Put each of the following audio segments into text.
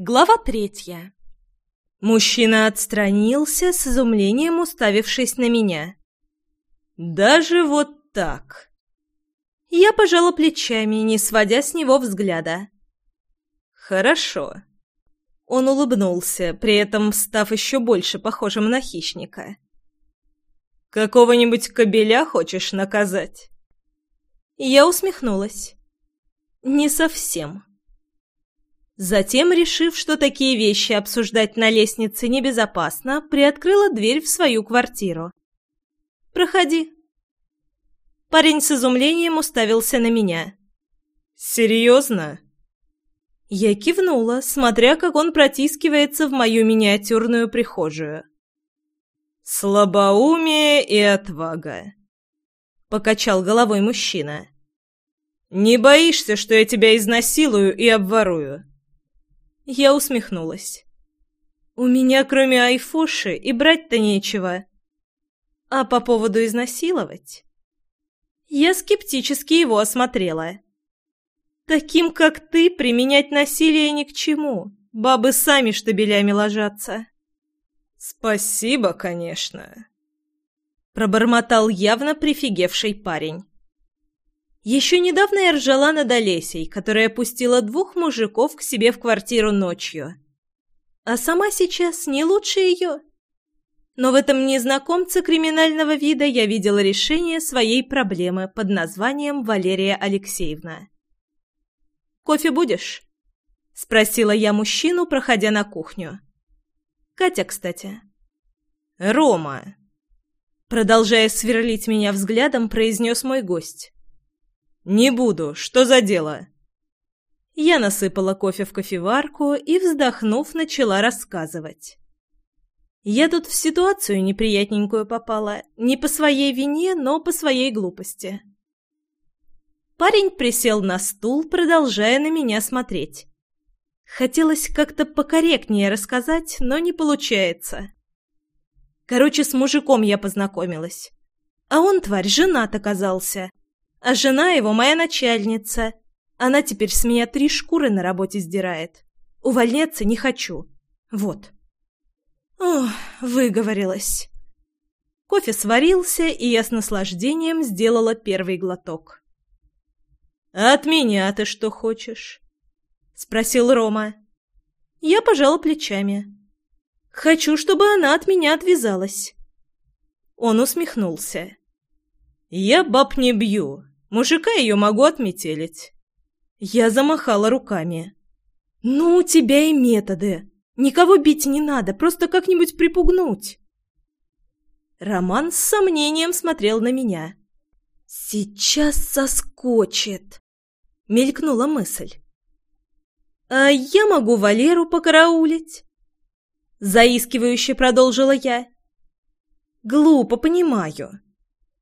Глава третья. Мужчина отстранился, с изумлением уставившись на меня. «Даже вот так?» Я пожала плечами, не сводя с него взгляда. «Хорошо». Он улыбнулся, при этом став еще больше похожим на хищника. «Какого-нибудь кобеля хочешь наказать?» Я усмехнулась. «Не совсем». Затем, решив, что такие вещи обсуждать на лестнице небезопасно, приоткрыла дверь в свою квартиру. «Проходи». Парень с изумлением уставился на меня. «Серьезно?» Я кивнула, смотря, как он протискивается в мою миниатюрную прихожую. «Слабоумие и отвага», — покачал головой мужчина. «Не боишься, что я тебя изнасилую и обворую?» Я усмехнулась. «У меня кроме айфоши и брать-то нечего. А по поводу изнасиловать?» Я скептически его осмотрела. «Таким, как ты, применять насилие ни к чему. Бабы сами штабелями ложатся». «Спасибо, конечно», — пробормотал явно прифигевший парень. Еще недавно я ржала над Олесей, которая пустила двух мужиков к себе в квартиру ночью. А сама сейчас не лучше ее. Но в этом незнакомце криминального вида я видела решение своей проблемы под названием Валерия Алексеевна. «Кофе будешь?» — спросила я мужчину, проходя на кухню. «Катя, кстати». «Рома!» Продолжая сверлить меня взглядом, произнес мой гость. «Не буду. Что за дело?» Я насыпала кофе в кофеварку и, вздохнув, начала рассказывать. Я тут в ситуацию неприятненькую попала. Не по своей вине, но по своей глупости. Парень присел на стул, продолжая на меня смотреть. Хотелось как-то покорректнее рассказать, но не получается. Короче, с мужиком я познакомилась. А он, тварь, женат оказался. А жена его моя начальница. Она теперь с меня три шкуры на работе сдирает. Увольняться не хочу. Вот. Ох, выговорилась. Кофе сварился, и я с наслаждением сделала первый глоток. «А от меня ты что хочешь?» — спросил Рома. Я пожала плечами. «Хочу, чтобы она от меня отвязалась». Он усмехнулся. «Я баб не бью, Мужика ее могу отметелить». Я замахала руками. «Ну, у тебя и методы. Никого бить не надо, просто как-нибудь припугнуть». Роман с сомнением смотрел на меня. «Сейчас соскочит», — мелькнула мысль. «А я могу Валеру покараулить?» Заискивающе продолжила я. «Глупо, понимаю.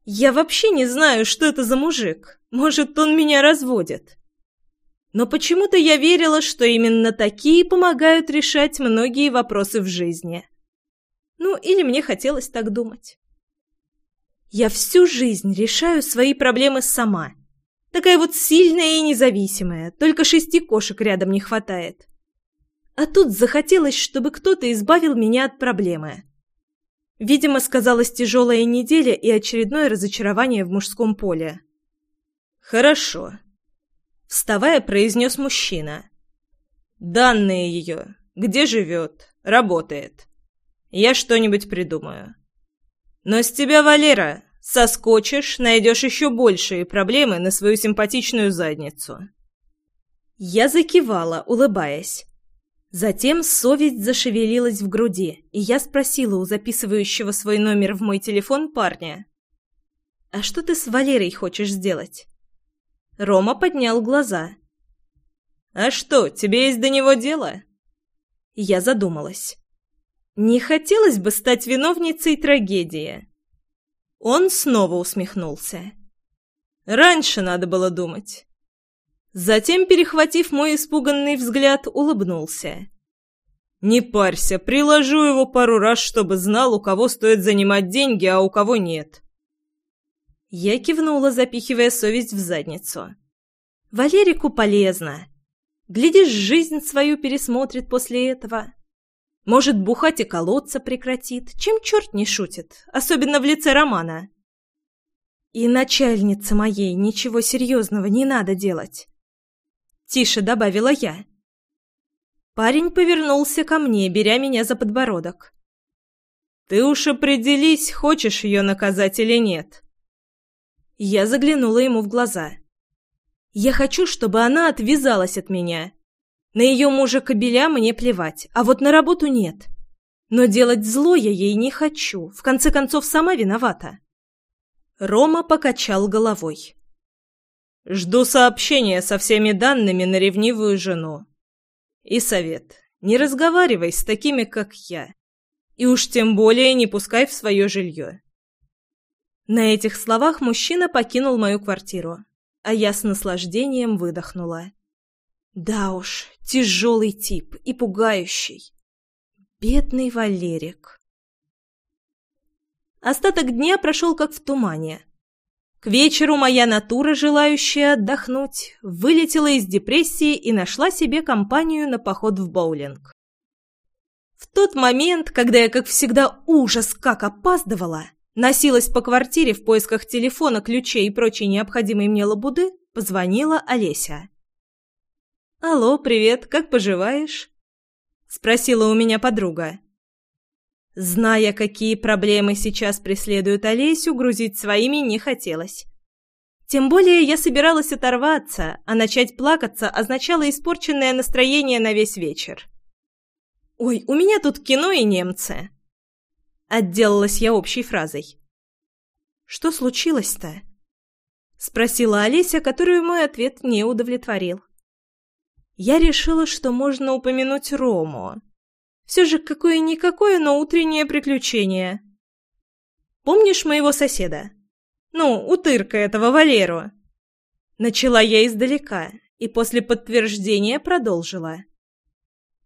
Я вообще не знаю, что это за мужик. Может, он меня разводит. Но почему-то я верила, что именно такие помогают решать многие вопросы в жизни. Ну, или мне хотелось так думать. Я всю жизнь решаю свои проблемы сама. Такая вот сильная и независимая, только шести кошек рядом не хватает. А тут захотелось, чтобы кто-то избавил меня от проблемы. Видимо, сказалась тяжелая неделя и очередное разочарование в мужском поле. «Хорошо», — вставая, произнес мужчина. «Данные ее. Где живет? Работает. Я что-нибудь придумаю. Но с тебя, Валера, соскочишь, найдешь еще большие проблемы на свою симпатичную задницу». Я закивала, улыбаясь. Затем совесть зашевелилась в груди, и я спросила у записывающего свой номер в мой телефон парня. «А что ты с Валерой хочешь сделать?» Рома поднял глаза. «А что, тебе есть до него дело?» Я задумалась. «Не хотелось бы стать виновницей трагедии». Он снова усмехнулся. «Раньше надо было думать. Затем, перехватив мой испуганный взгляд, улыбнулся. «Не парься, приложу его пару раз, чтобы знал, у кого стоит занимать деньги, а у кого нет». Я кивнула, запихивая совесть в задницу. «Валерику полезно. Глядишь, жизнь свою пересмотрит после этого. Может, бухать и колоться прекратит, чем черт не шутит, особенно в лице Романа. И начальнице моей ничего серьезного не надо делать. Тише добавила я. Парень повернулся ко мне, беря меня за подбородок. «Ты уж определись, хочешь ее наказать или нет». Я заглянула ему в глаза. «Я хочу, чтобы она отвязалась от меня. На ее мужа кобеля мне плевать, а вот на работу нет. Но делать зло я ей не хочу, в конце концов, сама виновата». Рома покачал головой. «Жду сообщения со всеми данными на ревнивую жену. И совет. Не разговаривай с такими, как я. И уж тем более не пускай в свое жилье. На этих словах мужчина покинул мою квартиру, а я с наслаждением выдохнула. Да уж, тяжелый тип и пугающий. Бедный Валерик. Остаток дня прошел как в тумане. К вечеру моя натура, желающая отдохнуть, вылетела из депрессии и нашла себе компанию на поход в боулинг. В тот момент, когда я, как всегда, ужас как опаздывала, носилась по квартире в поисках телефона, ключей и прочей необходимой мне лабуды, позвонила Олеся. «Алло, привет, как поживаешь?» — спросила у меня подруга. Зная, какие проблемы сейчас преследуют Олесю, грузить своими не хотелось. Тем более я собиралась оторваться, а начать плакаться означало испорченное настроение на весь вечер. «Ой, у меня тут кино и немцы!» Отделалась я общей фразой. «Что случилось-то?» Спросила Олеся, которую мой ответ не удовлетворил. Я решила, что можно упомянуть Рому, все же какое-никакое, но утреннее приключение. Помнишь моего соседа? Ну, утырка этого Валеру. Начала я издалека и после подтверждения продолжила.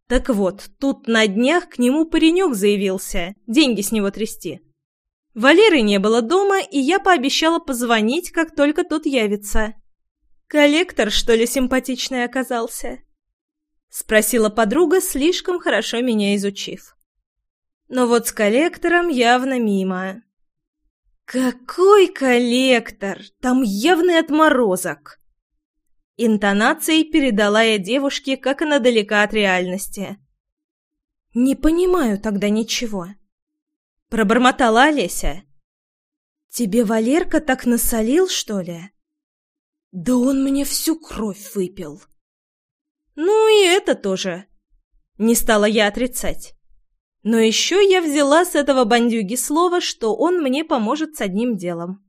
Так вот, тут на днях к нему паренек заявился, деньги с него трясти. Валеры не было дома, и я пообещала позвонить, как только тот явится. Коллектор, что ли, симпатичный оказался? — спросила подруга, слишком хорошо меня изучив. Но вот с коллектором явно мимо. «Какой коллектор? Там явный отморозок!» Интонацией передала я девушке, как она далека от реальности. «Не понимаю тогда ничего», — пробормотала Олеся. «Тебе Валерка так насолил, что ли?» «Да он мне всю кровь выпил». Ну и это тоже. Не стала я отрицать. Но еще я взяла с этого бандюги слово, что он мне поможет с одним делом.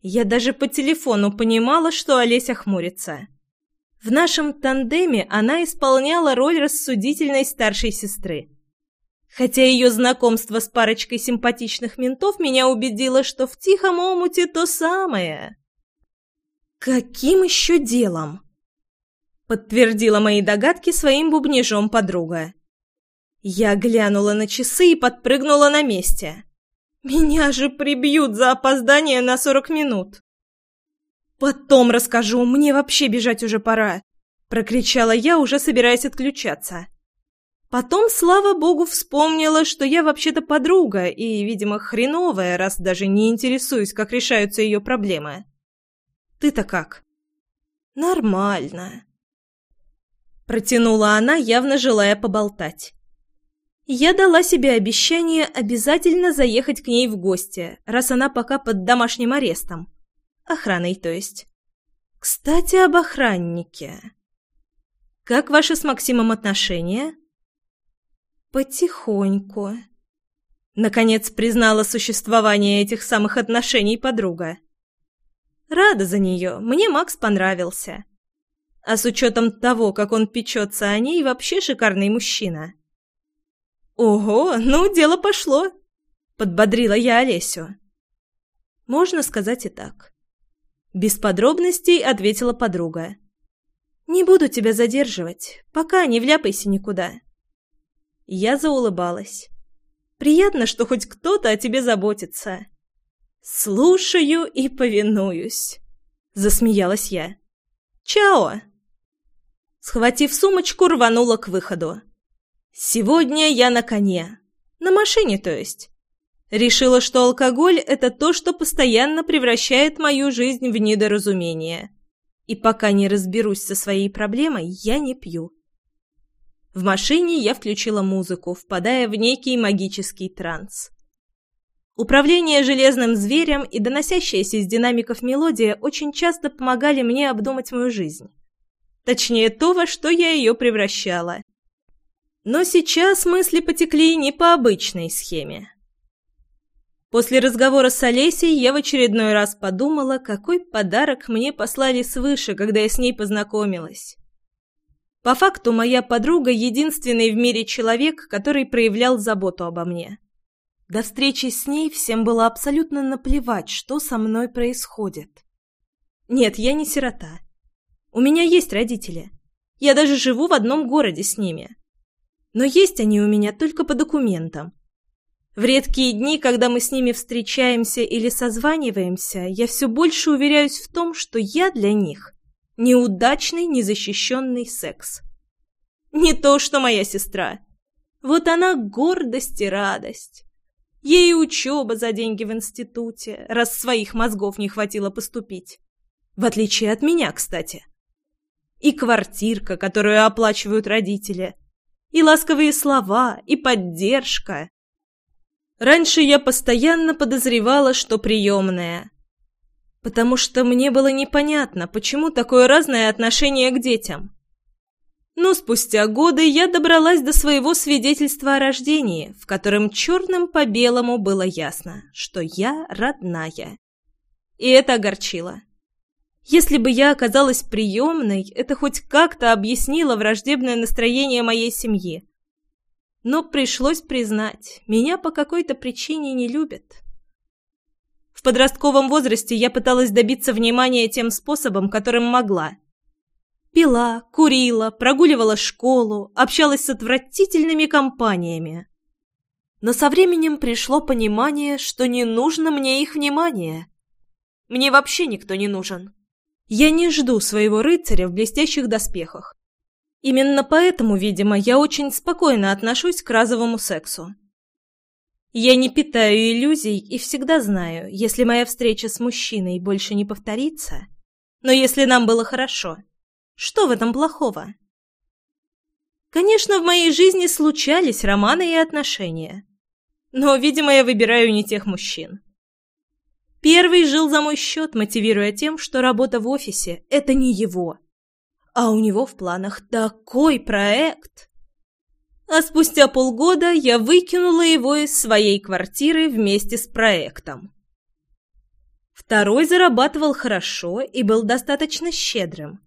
Я даже по телефону понимала, что Олеся хмурится. В нашем тандеме она исполняла роль рассудительной старшей сестры. Хотя ее знакомство с парочкой симпатичных ментов меня убедило, что в тихом омуте то самое. Каким еще делом? Подтвердила мои догадки своим бубнижом подруга. Я глянула на часы и подпрыгнула на месте. Меня же прибьют за опоздание на сорок минут. «Потом расскажу, мне вообще бежать уже пора!» Прокричала я, уже собираясь отключаться. Потом, слава богу, вспомнила, что я вообще-то подруга и, видимо, хреновая, раз даже не интересуюсь, как решаются ее проблемы. «Ты-то как?» «Нормально», Протянула она, явно желая поболтать. Я дала себе обещание обязательно заехать к ней в гости, раз она пока под домашним арестом. Охраной, то есть. Кстати, об охраннике. Как ваши с Максимом отношения? Потихоньку. Наконец признала существование этих самых отношений подруга. Рада за нее, мне Макс понравился. А с учетом того, как он печется о ней, вообще шикарный мужчина. «Ого, ну, дело пошло!» — подбодрила я Олесю. «Можно сказать и так». Без подробностей ответила подруга. «Не буду тебя задерживать, пока не вляпайся никуда». Я заулыбалась. «Приятно, что хоть кто-то о тебе заботится». «Слушаю и повинуюсь», — засмеялась я. «Чао!» Схватив сумочку, рванула к выходу. Сегодня я на коне. На машине, то есть. Решила, что алкоголь – это то, что постоянно превращает мою жизнь в недоразумение. И пока не разберусь со своей проблемой, я не пью. В машине я включила музыку, впадая в некий магический транс. Управление железным зверем и доносящаяся из динамиков мелодия очень часто помогали мне обдумать мою жизнь. Точнее, то, во что я ее превращала. Но сейчас мысли потекли не по обычной схеме. После разговора с Олесей я в очередной раз подумала, какой подарок мне послали свыше, когда я с ней познакомилась. По факту, моя подруга — единственный в мире человек, который проявлял заботу обо мне. До встречи с ней всем было абсолютно наплевать, что со мной происходит. Нет, я не сирота. У меня есть родители. Я даже живу в одном городе с ними. Но есть они у меня только по документам. В редкие дни, когда мы с ними встречаемся или созваниваемся, я все больше уверяюсь в том, что я для них неудачный, незащищенный секс. Не то, что моя сестра. Вот она гордость и радость. Ей учеба за деньги в институте, раз своих мозгов не хватило поступить. В отличие от меня, кстати. И квартирка, которую оплачивают родители. И ласковые слова, и поддержка. Раньше я постоянно подозревала, что приемная. Потому что мне было непонятно, почему такое разное отношение к детям. Но спустя годы я добралась до своего свидетельства о рождении, в котором черным по белому было ясно, что я родная. И это огорчило. Если бы я оказалась приемной, это хоть как-то объяснило враждебное настроение моей семьи. Но пришлось признать, меня по какой-то причине не любят. В подростковом возрасте я пыталась добиться внимания тем способом, которым могла – Пила, курила, прогуливала школу, общалась с отвратительными компаниями. Но со временем пришло понимание, что не нужно мне их внимания. Мне вообще никто не нужен. Я не жду своего рыцаря в блестящих доспехах. Именно поэтому, видимо, я очень спокойно отношусь к разовому сексу. Я не питаю иллюзий и всегда знаю, если моя встреча с мужчиной больше не повторится, но если нам было хорошо – что в этом плохого? Конечно, в моей жизни случались романы и отношения. Но, видимо, я выбираю не тех мужчин. Первый жил за мой счет, мотивируя тем, что работа в офисе – это не его. А у него в планах такой проект. А спустя полгода я выкинула его из своей квартиры вместе с проектом. Второй зарабатывал хорошо и был достаточно щедрым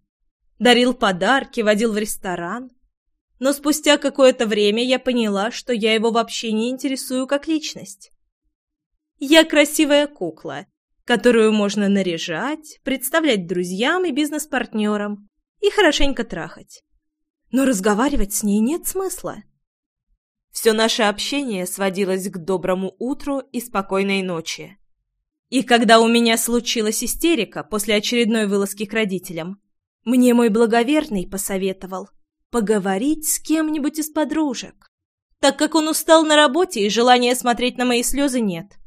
дарил подарки, водил в ресторан. Но спустя какое-то время я поняла, что я его вообще не интересую как личность. Я красивая кукла, которую можно наряжать, представлять друзьям и бизнес-партнерам и хорошенько трахать. Но разговаривать с ней нет смысла. Все наше общение сводилось к доброму утру и спокойной ночи. И когда у меня случилась истерика после очередной вылазки к родителям, мне мой благоверный посоветовал поговорить с кем-нибудь из подружек, так как он устал на работе и желания смотреть на мои слезы нет.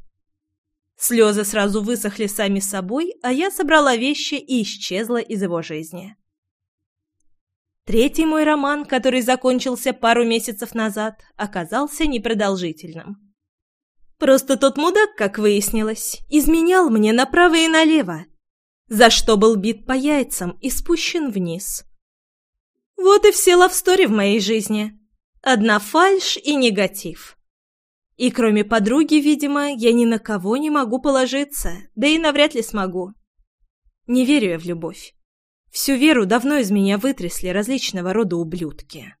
Слезы сразу высохли сами собой, а я собрала вещи и исчезла из его жизни. Третий мой роман, который закончился пару месяцев назад, оказался непродолжительным. Просто тот мудак, как выяснилось, изменял мне направо и налево, за что был бит по яйцам и спущен вниз. Вот и все лавстори в моей жизни. Одна фальшь и негатив. И кроме подруги, видимо, я ни на кого не могу положиться, да и навряд ли смогу. Не верю я в любовь. Всю веру давно из меня вытрясли различного рода ублюдки.